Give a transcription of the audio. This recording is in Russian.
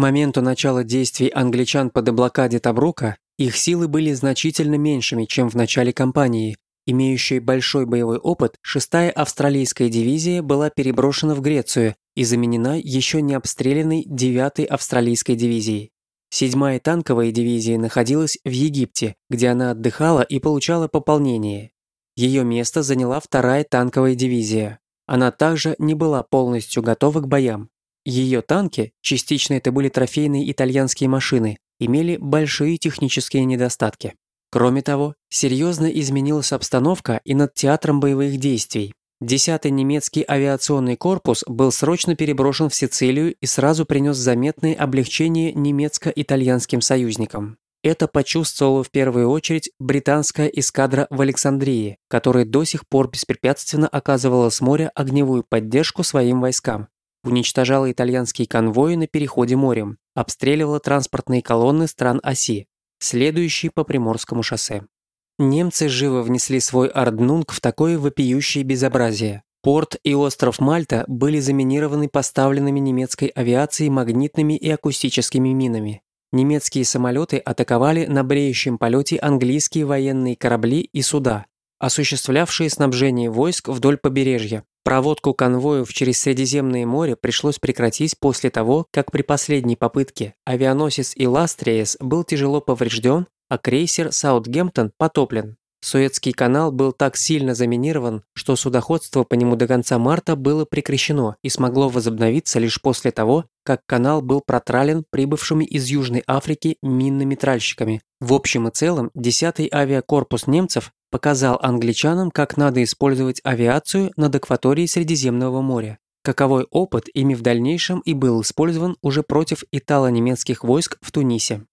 моменту начала действий англичан под деблокаде Табрука их силы были значительно меньшими, чем в начале кампании. Имеющая большой боевой опыт, 6-я австралийская дивизия была переброшена в Грецию и заменена еще не обстрелянной 9-й австралийской дивизией. 7-я танковая дивизия находилась в Египте, где она отдыхала и получала пополнение. Ее место заняла 2-я танковая дивизия. Она также не была полностью готова к боям. Ее танки, частично это были трофейные итальянские машины, имели большие технические недостатки. Кроме того, серьезно изменилась обстановка и над театром боевых действий. 10-й немецкий авиационный корпус был срочно переброшен в Сицилию и сразу принес заметные облегчения немецко-итальянским союзникам. Это почувствовала в первую очередь британская эскадра в Александрии, которая до сих пор беспрепятственно оказывала с моря огневую поддержку своим войскам, уничтожала итальянские конвои на переходе морем, обстреливала транспортные колонны стран оси, следующие по Приморскому шоссе. Немцы живо внесли свой Арднунг в такое вопиющее безобразие. Порт и остров Мальта были заминированы поставленными немецкой авиацией магнитными и акустическими минами. Немецкие самолеты атаковали на бреющем полете английские военные корабли и суда, осуществлявшие снабжение войск вдоль побережья. Проводку конвоев через Средиземное море пришлось прекратить после того, как при последней попытке авианосец Иластриес был тяжело поврежден, а крейсер Саутгемптон потоплен. Суэцкий канал был так сильно заминирован, что судоходство по нему до конца марта было прекращено и смогло возобновиться лишь после того, как канал был протрален прибывшими из Южной Африки минными тральщиками. В общем и целом, 10-й авиакорпус немцев показал англичанам, как надо использовать авиацию над акваторией Средиземного моря. Каковой опыт ими в дальнейшем и был использован уже против итало-немецких войск в Тунисе.